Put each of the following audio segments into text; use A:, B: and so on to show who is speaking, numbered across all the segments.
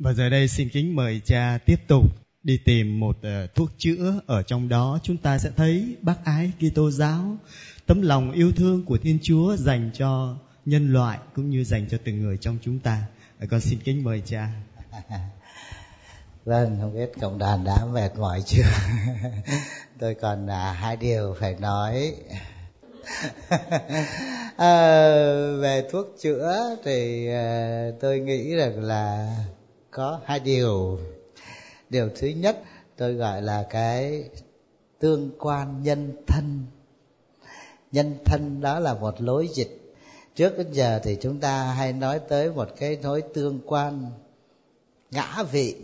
A: Và giờ đây xin kính mời cha tiếp tục đi tìm một uh, thuốc chữa ở trong đó chúng ta sẽ thấy bác ái Kitô giáo, tấm lòng yêu thương của Thiên Chúa dành cho nhân loại cũng như dành cho từng người trong chúng ta. Ờ, con xin kính mời cha.
B: vâng, không biết cộng đoàn đã mệt mỏi chưa? Tôi còn à, hai điều phải nói. à, về thuốc chữa thì à, tôi nghĩ rằng là có hai điều. Điều thứ nhất, tôi gọi là cái tương quan nhân thân. Nhân thân đó là một lối dịch. Trước đến giờ thì chúng ta hay nói tới một cái nối tương quan ngã vị.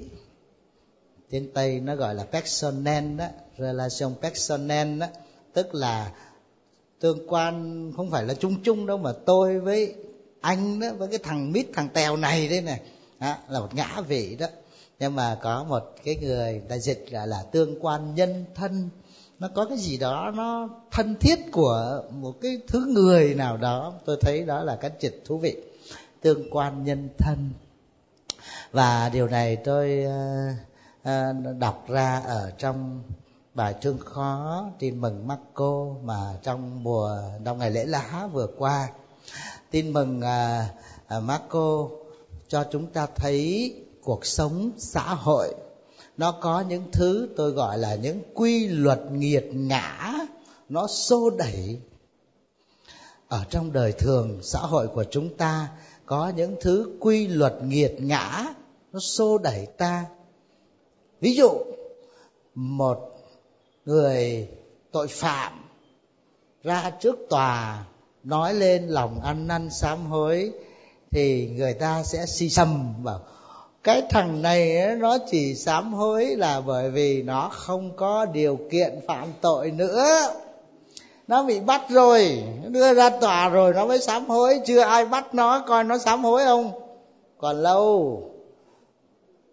B: Tiếng tây nó gọi là personal đó, relation personal đó, tức là tương quan không phải là chung chung đâu mà tôi với anh đó, với cái thằng mít, thằng tèo này đây này đó, là một ngã vị đó. Nhưng mà có một cái người, người ta dịch là là tương quan nhân thân. Nó có cái gì đó nó thân thiết của một cái thứ người nào đó. Tôi thấy đó là cách dịch thú vị. Tương quan nhân thân. Và điều này tôi uh, uh, đọc ra ở trong bài thương khó tin mừng Marco mà trong mùa trong ngày lễ lá vừa qua. Tin mừng ờ, uh, Marco cho chúng ta thấy cuộc sống xã hội. Nó có những thứ tôi gọi là những quy luật nghiệt ngã, nó xô đẩy. Ở trong đời thường xã hội của chúng ta, có những thứ quy luật nghiệt ngã, nó xô đẩy ta. Ví dụ, một người tội phạm ra trước tòa, nói lên lòng ăn năn sám hối thì người ta sẽ si sầm vào. Cái thằng này nó chỉ sám hối là bởi vì nó không có điều kiện phạm tội nữa. Nó bị bắt rồi, đưa ra tòa rồi nó mới sám hối. Chưa ai bắt nó, coi nó sám hối không? Còn lâu.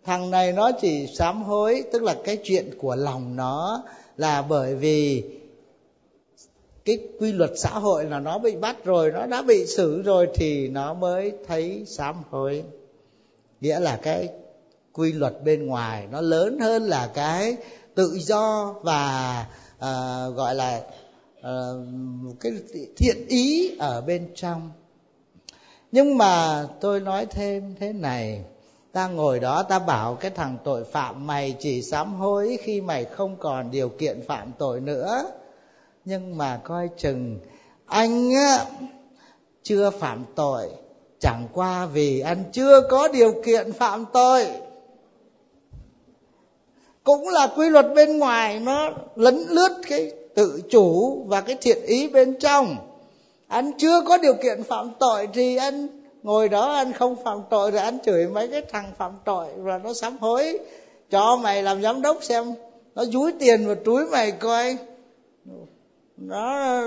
B: Thằng này nó chỉ sám hối, tức là cái chuyện của lòng nó là bởi vì cái quy luật xã hội là nó bị bắt rồi nó đã bị xử rồi thì nó mới thấy sám hối. Nghĩa là cái quy luật bên ngoài nó lớn hơn là cái tự do và uh, gọi là uh, cái thiện ý ở bên trong. Nhưng mà tôi nói thêm thế này ta ngồi đó ta bảo cái thằng tội phạm mày chỉ sám hối khi mày không còn điều kiện phạm tội nữa nhưng mà coi chừng, anh á, chưa phạm tội. Chẳng qua vì anh chưa có điều kiện phạm tội. Cũng là quy luật bên ngoài, nó lấn lướt cái tự chủ và cái thiện ý bên trong. Anh chưa có điều kiện phạm tội thì anh ngồi đó, anh không phạm tội rồi anh chửi mấy cái thằng phạm tội và nó sám hối. Cho mày làm giám đốc xem, nó dúi tiền vào túi mày coi nó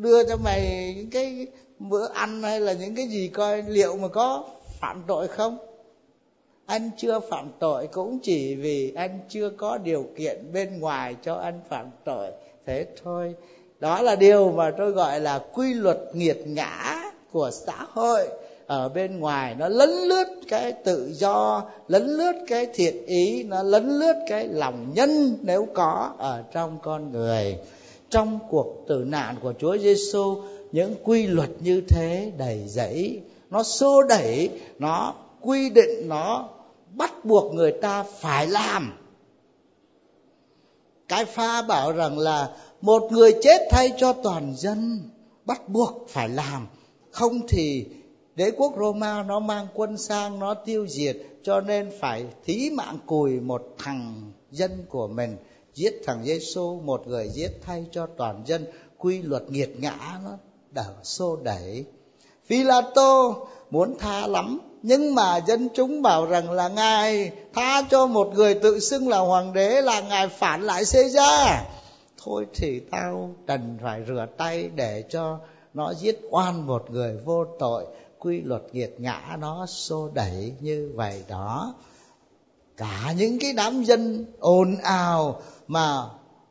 B: đưa cho mày những cái bữa ăn hay là những cái gì coi, liệu mà có phạm tội không? Anh chưa phạm tội cũng chỉ vì anh chưa có điều kiện bên ngoài cho anh phạm tội. Thế thôi. Đó là điều mà tôi gọi là quy luật nghiệt ngã của xã hội. Ở bên ngoài nó lấn lướt cái tự do, lấn lướt cái thiện ý, nó lấn lướt cái lòng nhân nếu có ở trong con người trong cuộc tử nạn của Chúa Giêsu, những quy luật như thế đầy dẫy nó xô đẩy, nó quy định, nó bắt buộc người ta phải làm. Cái pha bảo rằng là một người chết thay cho toàn dân, bắt buộc phải làm. Không thì đế quốc Roma nó mang quân sang, nó tiêu diệt, cho nên phải thí mạng cùi một thằng dân của mình giết thằng Giêsu một người giết thay cho toàn dân, quy luật nghiệt ngã nó đảo xô đẩy. Phi La Tô muốn tha lắm, nhưng mà dân chúng bảo rằng là ngài tha cho một người tự xưng là hoàng đế là ngài phản lại xê ra thôi thì tao cần phải rửa tay để cho nó giết oan một người vô tội, quy luật nghiệt ngã nó xô đẩy như vậy đó cả những cái đám dân ồn ào mà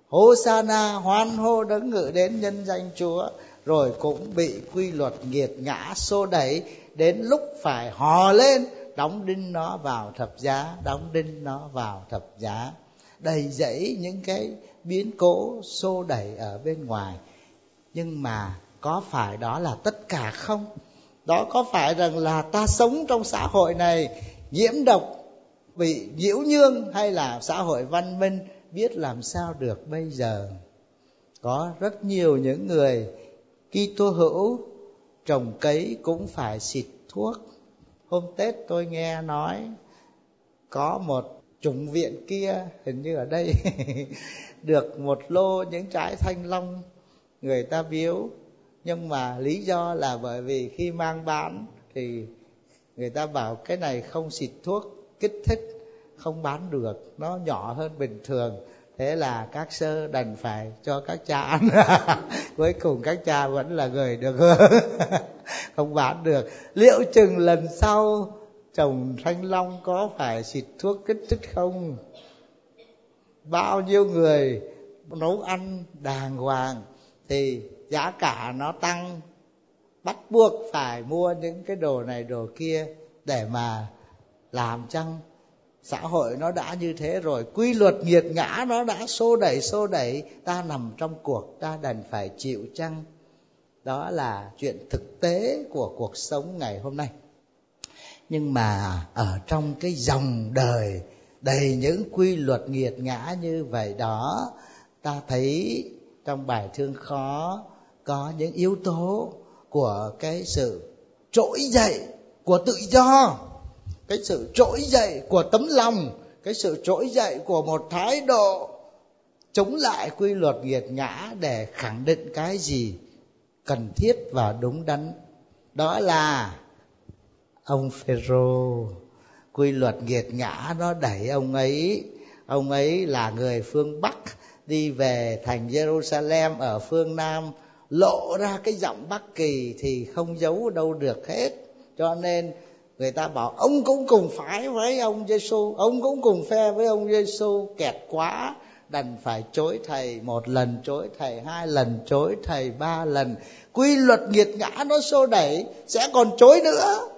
B: Hosanna hoan hô đấng ngự đến nhân danh Chúa, rồi cũng bị quy luật nghiệt ngã xô đẩy đến lúc phải hò lên, đóng đinh nó vào thập giá, đóng đinh nó vào thập giá. Đầy dẫy những cái biến cố xô đẩy ở bên ngoài. Nhưng mà có phải đó là tất cả không? Đó có phải rằng là ta sống trong xã hội này nhiễm độc bị nhiễu nhương hay là xã hội văn minh biết làm sao được bây giờ. Có rất nhiều những người Kitô hữu trồng cấy cũng phải xịt thuốc. Hôm tết tôi nghe nói có một chủng viện kia, hình như ở đây, được một lô những trái thanh long người ta biếu. Nhưng mà lý do là bởi vì khi mang bán thì người ta bảo cái này không xịt thuốc kích thích, không bán được, nó nhỏ hơn bình thường. Thế là các sơ đành phải cho các cha ăn. Cuối cùng các cha vẫn là người được hưởng. Không bán được. Liệu chừng lần sau trồng thanh long có phải xịt thuốc kích thích không? Bao nhiêu người nấu ăn đàng hoàng thì giá cả nó tăng. Bắt buộc phải mua những cái đồ này đồ kia để mà làm chăng? Xã hội nó đã như thế rồi, quy luật nghiệt ngã nó đã xô đẩy xô đẩy. Ta nằm trong cuộc, ta đành phải chịu chăng? Đó là chuyện thực tế của cuộc sống ngày hôm nay. Nhưng mà ở trong cái dòng đời đầy những quy luật nghiệt ngã như vậy đó, ta thấy trong bài thương khó có những yếu tố của cái sự trỗi dậy của tự do cái sự trỗi dậy của tấm lòng, cái sự trỗi dậy của một thái độ chống lại quy luật nghiệt ngã để khẳng định cái gì cần thiết và đúng đắn. Đó là ông phêrô. Quy luật nghiệt ngã nó đẩy ông ấy ông ấy là người phương bắc đi về thành jerusalem ở phương nam, lộ ra cái giọng bắc kỳ thì không giấu đâu được hết. Cho nên người ta bảo, ông cũng cùng phái với ông Giêsu ông cũng cùng phe với ông Giêsu kẹt quá, đành phải chối thầy một lần, chối thầy hai lần, chối thầy ba lần. Quy luật nghiệt ngã nó xô đẩy, sẽ còn chối nữa.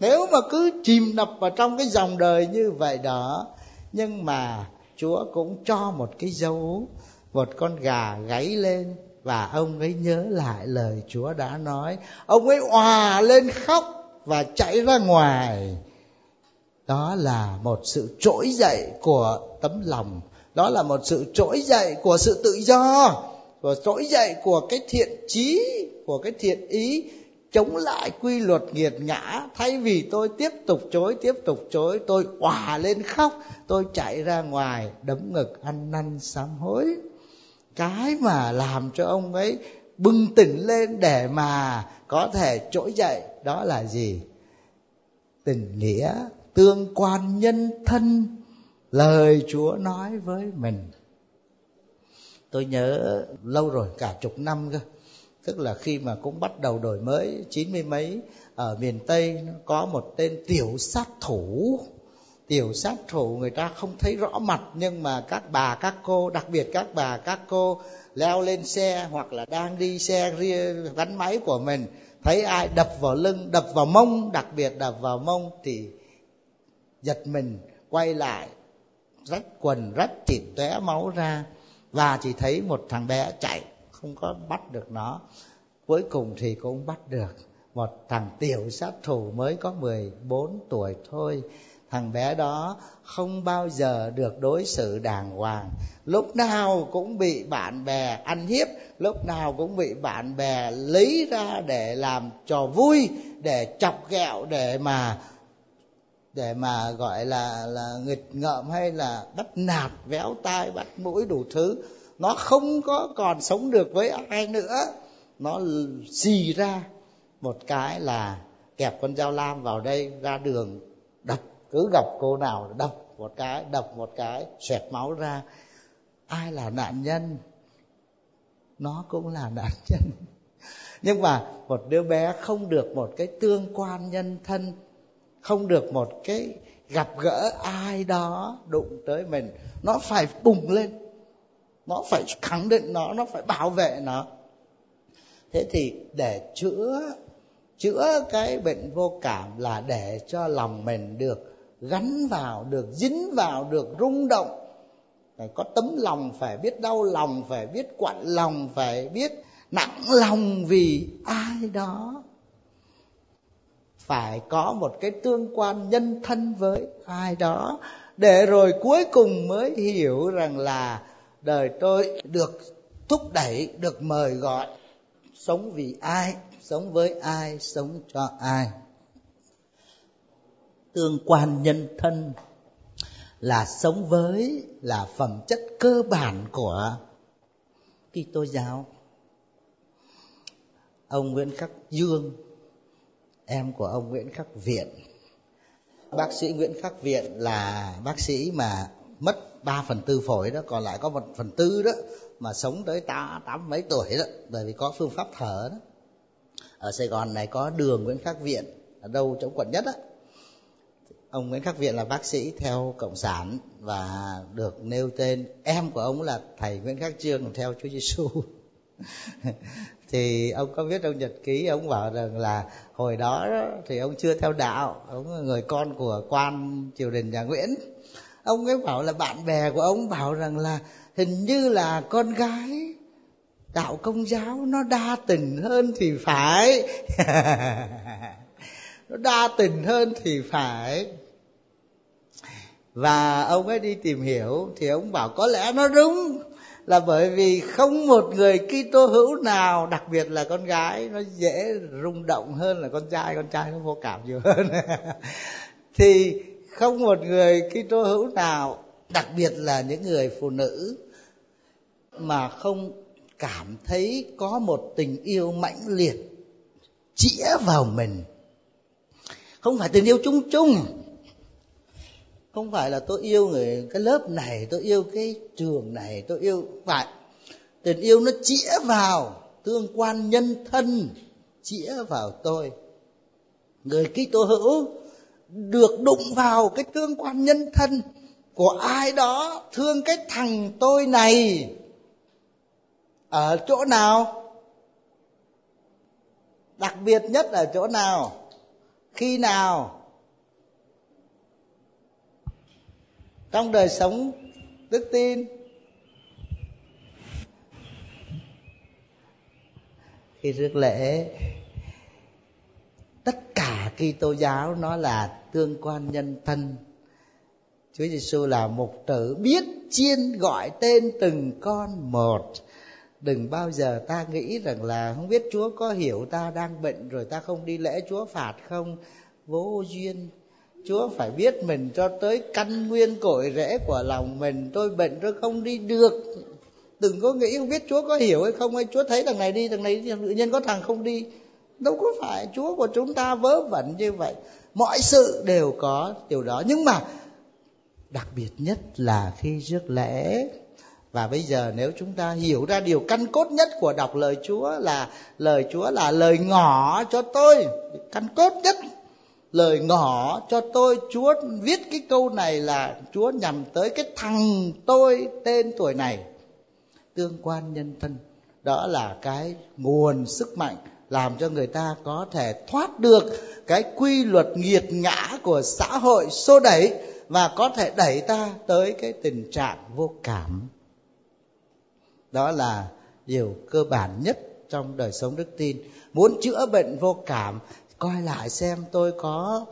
B: Nếu mà cứ chìm nập vào trong cái dòng đời như vậy đó, nhưng mà chúa cũng cho một cái dấu, một con gà gáy lên và ông ấy nhớ lại lời chúa đã nói. Ông ấy òa lên khóc và chạy ra ngoài. Đó là một sự trỗi dậy của tấm lòng. Đó là một sự trỗi dậy của sự tự do và trỗi dậy của cái thiện trí của cái thiện ý, chống lại quy luật nghiệt ngã. Thay vì tôi tiếp tục chối, tiếp tục chối, tôi òa lên khóc, tôi chạy ra ngoài đấm ngực, ăn năn sám hối. Cái mà làm cho ông ấy bừng tỉnh lên để mà có thể trỗi dậy. Đó là gì? Tình nghĩa tương quan nhân thân. Lời chúa nói với mình. Tôi nhớ lâu rồi, cả chục năm cơ. Tức là khi mà cũng bắt đầu đổi mới, chín mươi mấy, ở miền tây có một tên tiểu sát thủ tiểu sát thủ người ta không thấy rõ mặt, nhưng mà các bà, các cô, đặc biệt các bà, các cô leo lên xe hoặc là đang đi xe gắn máy của mình, thấy ai đập vào lưng, đập vào mông, đặc biệt đập vào mông thì giật mình, quay lại, rách quần, rách thịt, tóe máu ra và chỉ thấy một thằng bé chạy, không có bắt được nó. Cuối cùng thì cũng bắt được một thằng tiểu sát thủ mới có 14 tuổi thôi thằng bé đó không bao giờ được đối xử đàng hoàng. Lúc nào cũng bị bạn bè ăn hiếp, lúc nào cũng bị bạn bè lấy ra để làm trò vui, để chọc ghẹo, để mà để mà gọi là là nghịch ngợm hay là bắt nạt, véo tai, bắt mũi đủ thứ. Nó không có còn sống được với ai nữa. Nó xì ra một cái là kẹp con dao lam vào đây ra đường, đập cứ gặp cô nào đập một cái, đập một cái xoẹt máu ra. Ai là nạn nhân? Nó cũng là nạn nhân. Nhưng mà một đứa bé không được một cái tương quan nhân thân, không được một cái gặp gỡ ai đó đụng tới mình, nó phải bùng lên. Nó phải khẳng định nó nó phải bảo vệ nó. Thế thì để chữa chữa cái bệnh vô cảm là để cho lòng mình được gắn vào được, dính vào được, rung động. Phải có tấm lòng, phải biết đau lòng, phải biết quặn lòng, phải biết nặng lòng vì ai đó. Phải có một cái tương quan nhân thân với ai đó. Để rồi cuối cùng mới hiểu rằng là đời tôi được thúc đẩy, được mời gọi. Sống vì ai, sống với ai, sống cho ai tương quan nhân thân là sống với là phẩm chất cơ bản của Kitô giáo. Ông Nguyễn Khắc Dương, em của ông Nguyễn Khắc Viện. Bác sĩ Nguyễn Khắc Viện là bác sĩ mà mất 3 phần tư phổi đó, còn lại có một phần tư đó mà sống tới tám, tám mấy tuổi đó, bởi vì có phương pháp thở đó. Ở Sài Gòn này có đường Nguyễn Khắc Viện, ở đâu trong quận nhất á ông Nguyễn Khắc Viện là bác sĩ theo cộng sản và được nêu tên. Em của ông là thầy Nguyễn Khắc Trương theo Chúa Giêsu thì ông có viết trong nhật ký, ông bảo rằng là hồi đó thì ông chưa theo đạo, ông là người con của quan triều đình nhà Nguyễn. Ông ấy bảo là bạn bè của ông bảo rằng là hình như là con gái đạo công giáo nó đa tình hơn thì phải. nó đa tình hơn thì phải. Và ông ấy đi tìm hiểu thì ông bảo có lẽ nó đúng là bởi vì không một người Kitô hữu nào, đặc biệt là con gái, nó dễ rung động hơn là con trai con trai nó vô cảm nhiều hơn. Thì không một người Kitô hữu nào, đặc biệt là những người phụ nữ, mà không cảm thấy có một tình yêu mãnh liệt chĩa vào mình không phải tình yêu chung chung. Không phải là tôi yêu người, cái lớp này, tôi yêu cái trường này, tôi yêu phải tình yêu nó chĩa vào tương quan nhân thân, chĩa vào tôi. Người Kitô hữu được đụng vào cái tương quan nhân thân của ai đó, thương cái thằng tôi này. Ở chỗ nào? Đặc biệt nhất ở chỗ nào? Khi nào? Trong đời sống đức tin. Khi rước lễ, tất cả Kitô giáo nó là tương quan nhân thân. Chúa Giêsu là một tử biết chiên gọi tên từng con một đừng bao giờ ta nghĩ rằng là không biết Chúa có hiểu ta đang bệnh rồi ta không đi lễ Chúa phạt không. Vô duyên. Chúa phải biết mình cho tới căn nguyên cội rễ của lòng mình. Tôi bệnh tôi không đi được. Đừng có nghĩ không biết Chúa có hiểu hay không. Hay Chúa thấy thằng này đi, thằng này đi tự nhiên có thằng không đi. Đâu có phải Chúa của chúng ta vớ vẩn như vậy. Mọi sự đều có điều đó. Nhưng mà đặc biệt nhất là khi rước lễ và bây giờ nếu chúng ta hiểu ra điều căn cốt nhất của đọc lời Chúa là lời Chúa là lời ngỏ cho tôi. Căn cốt nhất, lời ngỏ cho tôi. Chúa viết cái câu này là chúa nhằm tới cái thằng tôi tên tuổi này. Tương quan nhân thân, đó là cái nguồn sức mạnh làm cho người ta có thể thoát được cái quy luật nghiệt ngã của xã hội xô đẩy và có thể đẩy ta tới cái tình trạng vô cảm đó là điều cơ bản nhất trong đời sống đức tin. Muốn chữa bệnh vô cảm, coi lại xem tôi có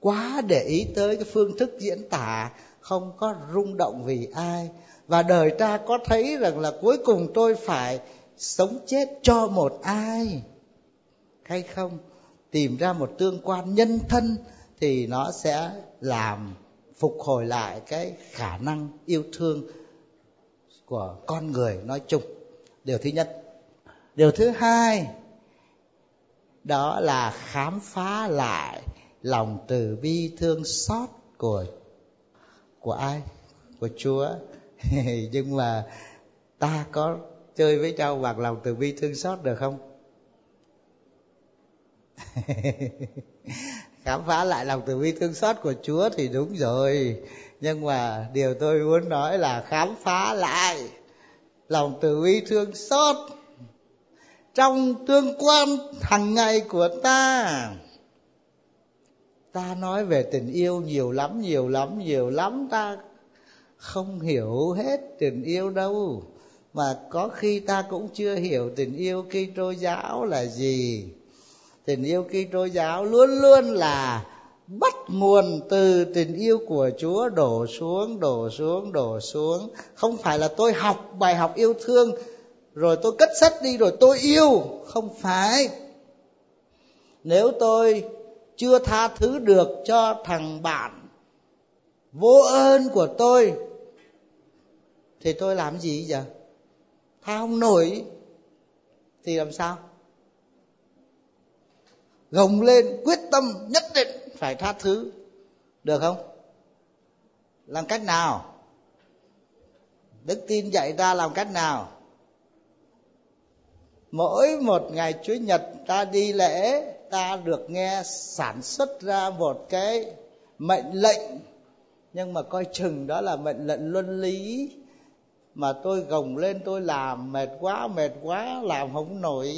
B: quá để ý tới cái phương thức diễn tả, không có rung động vì ai. Và đời ta có thấy rằng là cuối cùng tôi phải sống chết cho một ai? Hay không? Tìm ra một tương quan nhân thân thì nó sẽ làm phục hồi lại cái khả năng yêu thương của con người nói chung. Điều thứ nhất. Điều thứ hai, đó là khám phá lại lòng từ bi thương xót của của ai? Của chúa. Nhưng mà ta có chơi với nhau bằng lòng từ bi thương xót được không? Khám phá lại lòng từ bi thương xót của chúa thì đúng rồi nhưng mà điều tôi muốn nói là khám phá lại lòng từ bi thương xót trong tương quan hàng ngày của ta. Ta nói về tình yêu nhiều lắm nhiều lắm nhiều lắm. Ta không hiểu hết tình yêu đâu. Mà có khi ta cũng chưa hiểu tình yêu Kitô giáo là gì. Tình yêu Kitô giáo luôn luôn là bắt nguồn từ tình yêu của Chúa đổ xuống đổ xuống đổ xuống. Không phải là tôi học bài học yêu thương, rồi tôi cất sách đi rồi tôi yêu. Không phải. Nếu tôi chưa tha thứ được cho thằng bạn vô ơn của tôi, thì tôi làm gì giờ tha không nổi. Thì làm sao? Gồng lên quyết tâm nhất định phải tha thứ. Được không? Làm cách nào? Đức tin dạy ta làm cách nào? Mỗi một ngày chủ nhật ta đi lễ, ta được nghe sản xuất ra một cái mệnh lệnh. Nhưng mà coi chừng đó là mệnh lệnh luân lý. Mà tôi gồng lên, tôi làm mệt quá mệt quá, làm không nổi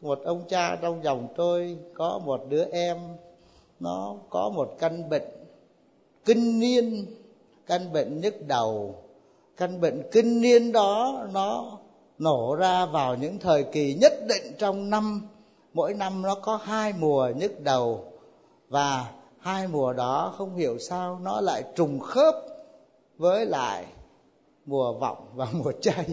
B: một ông cha trong dòng tôi có một đứa em. Nó có một căn bệnh kinh niên, căn bệnh nhức đầu. Căn bệnh kinh niên đó, nó nổ ra vào những thời kỳ nhất định trong năm. Mỗi năm nó có hai mùa nhức đầu. Và hai mùa đó, không hiểu sao nó lại trùng khớp với lại mùa vọng và mùa chay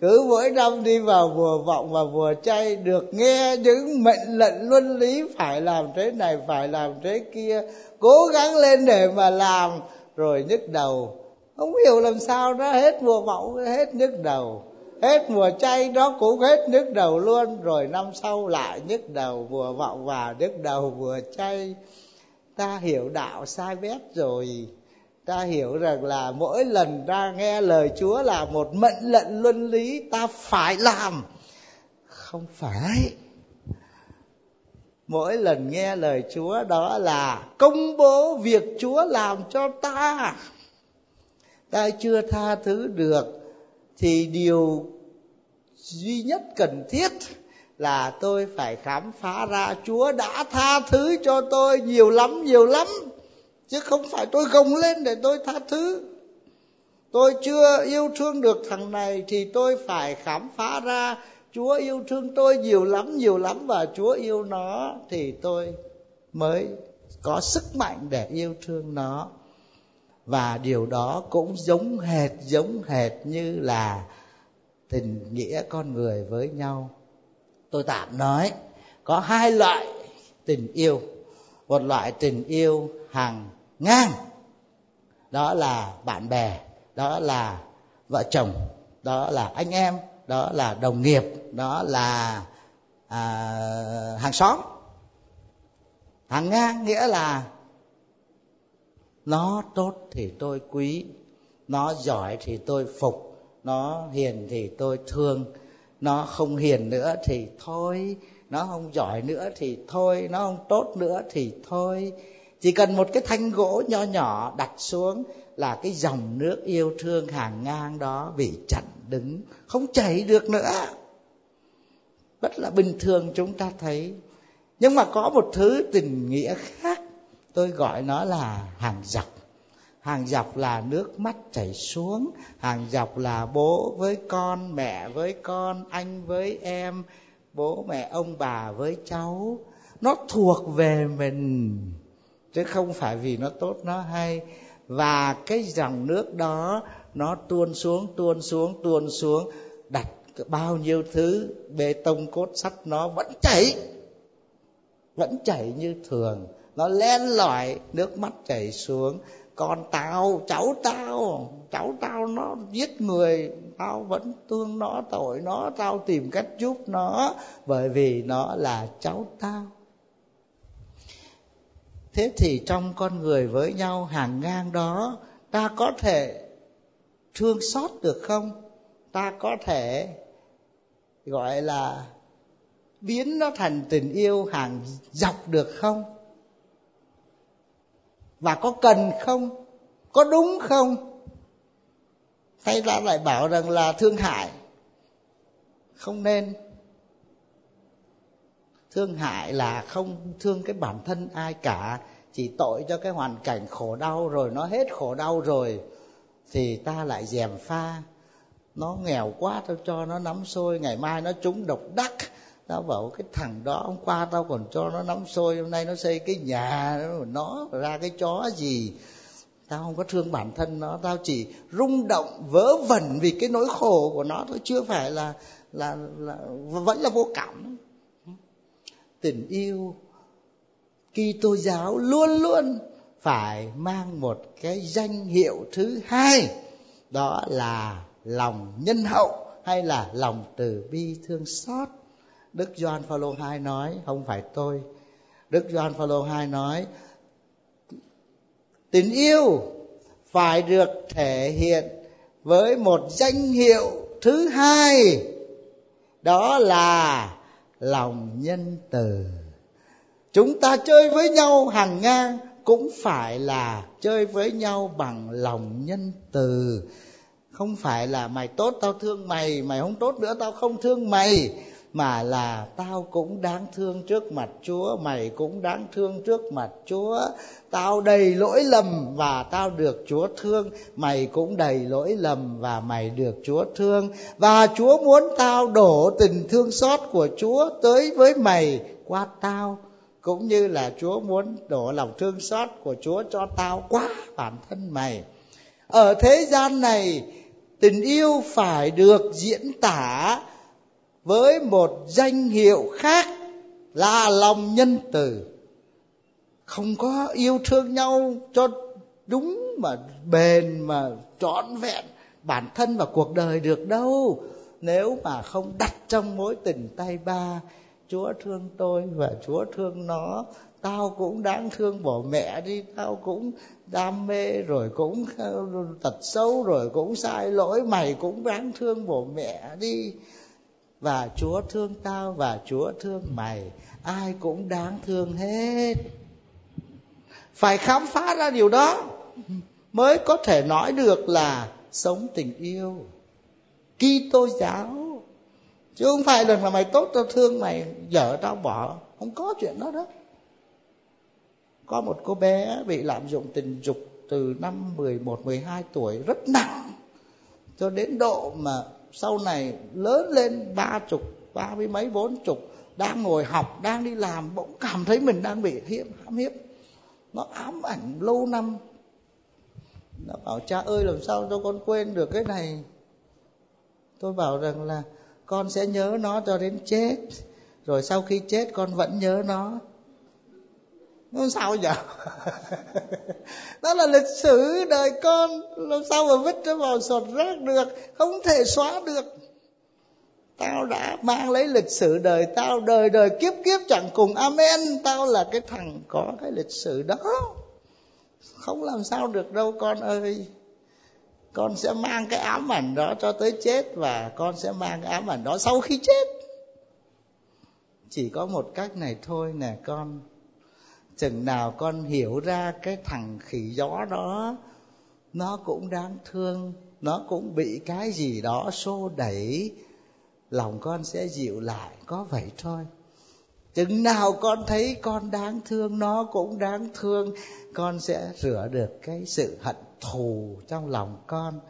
B: cứ mỗi năm đi vào mùa vọng và mùa chay, được nghe những mệnh lệnh luân lý, phải làm thế này, phải làm thế kia. Cố gắng lên để mà làm, rồi nhức đầu. Không hiểu làm sao, nó hết mùa vọng, hết nhức đầu. Hết mùa chay, nó cũng hết nhức đầu luôn. Rồi năm sau lại nhức đầu, mùa vọng và nhức đầu, mùa chay. Ta hiểu đạo sai bét rồi ta hiểu rằng là mỗi lần ta nghe lời chúa là một mệnh lệnh luân lý ta phải làm. Không phải. Mỗi lần nghe lời chúa đó là công bố việc chúa làm cho ta. Ta chưa tha thứ được thì điều duy nhất cần thiết là tôi phải khám phá ra chúa đã tha thứ cho tôi nhiều lắm nhiều lắm chứ không phải tôi gồng lên để tôi tha thứ. Tôi chưa yêu thương được thằng này thì tôi phải khám phá ra. Chúa yêu thương tôi nhiều lắm nhiều lắm và chúa yêu nó thì tôi mới có sức mạnh để yêu thương nó. Và điều đó cũng giống hệt giống hệt như là tình nghĩa con người với nhau. Tôi tạm nói, có hai loại tình yêu. Một loại tình yêu hàng ngang. Đó là bạn bè đó là vợ chồng đó là anh em đó là đồng nghiệp đó là à, hàng xóm. Hàng ngang nghĩa là nó tốt thì tôi quý nó giỏi thì tôi phục nó hiền thì tôi thương nó không hiền nữa thì thôi nó không giỏi nữa thì thôi nó không tốt nữa thì thôi chỉ cần một cái thanh gỗ nho nhỏ đặt xuống là cái dòng nước yêu thương hàng ngang đó bị chặn đứng, không chảy được nữa. Rất là bình thường chúng ta thấy. Nhưng mà có một thứ tình nghĩa khác, tôi gọi nó là hàng dọc. Hàng dọc là nước mắt chảy xuống, hàng dọc là bố với con, mẹ với con, anh với em, bố mẹ, ông bà với cháu. Nó thuộc về mình chứ không phải vì nó tốt, nó hay. Và cái dòng nước đó, nó tuôn xuống tuôn xuống tuôn xuống. Đặt bao nhiêu thứ, bê tông cốt sắt nó vẫn chảy. Vẫn chảy như thường. Nó len lỏi, nước mắt chảy xuống. Con tao, cháu tao cháu tao nó giết người. Tao vẫn thương nó, tội nó, tao tìm cách giúp nó. Bởi vì nó là cháu tao thế thì trong con người với nhau hàng ngang đó, ta có thể thương xót được không? Ta có thể, gọi là, biến nó thành tình yêu hàng dọc được không? Và có cần không? Có đúng không? Hay ta lại bảo rằng là thương hại. Không nên thương hại là không thương cái bản thân ai cả chỉ tội cho cái hoàn cảnh khổ đau rồi nó hết khổ đau rồi thì ta lại dèm pha. Nó nghèo quá tao cho nó nắm sôi ngày mai nó trúng độc đắc. Tao bảo cái thằng đó hôm qua tao còn cho nó nắm sôi hôm nay nó xây cái nhà nó ra cái chó gì. Tao không có thương bản thân nó tao chỉ rung động vớ vẩn vì cái nỗi khổ của nó thôi chưa phải là là, là vẫn là vô cảm tình yêu. Kitô giáo luôn luôn phải mang một cái danh hiệu thứ hai, đó là lòng nhân hậu hay là lòng từ bi thương xót. Đức Gioan Phaolô II nói, không phải tôi. Đức Gioan Phaolô II nói, tình yêu phải được thể hiện với một danh hiệu thứ hai, đó là lòng nhân từ. Chúng ta chơi với nhau hàng ngang cũng phải là chơi với nhau bằng lòng nhân từ. Không phải là mày tốt tao thương mày mày không tốt nữa tao không thương mày mà là tao cũng đáng thương trước mặt chúa, mày cũng đáng thương trước mặt chúa. Tao đầy lỗi lầm và tao được chúa thương. Mày cũng đầy lỗi lầm và mày được chúa thương. Và chúa muốn tao đổ tình thương xót của chúa tới với mày qua tao. Cũng như là chúa muốn đổ lòng thương xót của chúa cho tao qua bản thân mày. Ở thế gian này, tình yêu phải được diễn tả với một danh hiệu khác là lòng nhân từ. Không có yêu thương nhau cho đúng mà bền mà trọn vẹn bản thân và cuộc đời được đâu. Nếu mà không đặt trong mối tình tay ba, chúa thương tôi và chúa thương nó, tao cũng đáng thương bỏ mẹ đi, tao cũng đam mê rồi cũng ờ, tật xấu rồi cũng sai lỗi, mày cũng đáng thương bỏ mẹ đi và chúa thương tao và chúa thương mày. Ai cũng đáng thương hết. Phải khám phá ra điều đó mới có thể nói được là sống tình yêu. Kitô giáo. Chứ không phải là mày tốt tao thương mày dở tao bỏ. Không có chuyện đó đó. Có một cô bé bị lạm dụng tình dục từ năm 11, 12 tuổi rất nặng. Cho đến độ mà sau này lớn lên ba chục, ba mươi mấy, bốn chục, đang ngồi học, đang đi làm, bỗng cảm thấy mình đang bị hiếp, hãm hiếp. Nó ám ảnh lâu năm. Nó bảo, cha ơi, làm sao cho con quên được cái này? Tôi bảo rằng là, con sẽ nhớ nó cho đến chết. Rồi sau khi chết, con vẫn nhớ nó nó sao giờ đó là lịch sử đời con. Làm sao mà vứt nó vào sọt rác được? Không thể xóa được. Tao đã mang lấy lịch sử đời tao. Đời đời kiếp kiếp chẳng cùng. Amen. Tao là cái thằng có cái lịch sử đó. Không làm sao được đâu, con ơi. Con sẽ mang cái ám ảnh đó cho tới chết và con sẽ mang cái ám ảnh đó sau khi chết. Chỉ có một cách này thôi nè, con chừng nào con hiểu ra cái thằng khỉ gió đó, nó cũng đáng thương, nó cũng bị cái gì đó xô đẩy, lòng con sẽ dịu lại, có vậy thôi. Chừng nào con thấy con đáng thương, nó cũng đáng thương, con sẽ rửa được cái sự hận thù trong lòng con.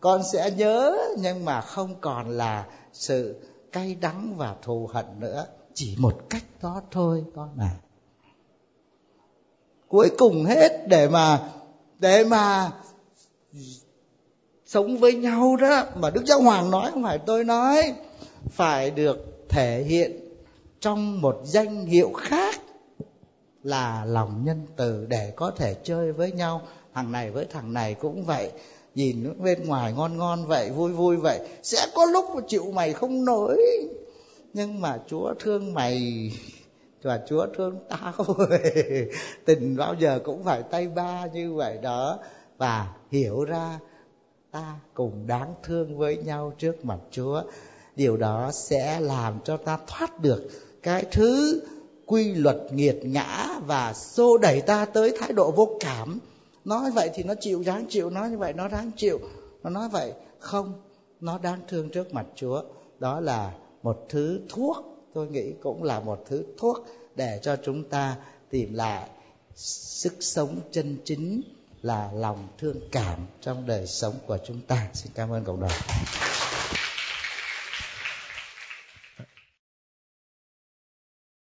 B: Con sẽ nhớ, nhưng mà không còn là sự cay đắng và thù hận nữa, chỉ một cách đó thôi, con à cuối cùng hết để mà để mà sống với nhau đó. Mà đức giáo hoàng nói, không phải tôi nói, phải được thể hiện trong một danh hiệu khác là lòng nhân từ để có thể chơi với nhau. Thằng này với thằng này cũng vậy, nhìn bên ngoài ngon ngon vậy, vui vui vậy, sẽ có lúc mà chịu mày không nổi. Nhưng mà chúa thương mày và chúa thương tao tình bao giờ cũng phải tay ba như vậy đó. Và hiểu ra ta cùng đáng thương với nhau trước mặt chúa. Điều đó sẽ làm cho ta thoát được cái thứ quy luật nghiệt ngã và xô đẩy ta tới thái độ vô cảm. Nói vậy thì nó chịu đáng chịu, nói như vậy nó đáng chịu. Nó nói vậy không, nó đáng thương trước mặt chúa. Đó là một thứ thuốc tôi nghĩ cũng là một thứ thuốc để cho chúng ta tìm lại sức sống chân chính là lòng thương cảm trong đời sống của chúng ta. Xin cảm ơn cộng đồng.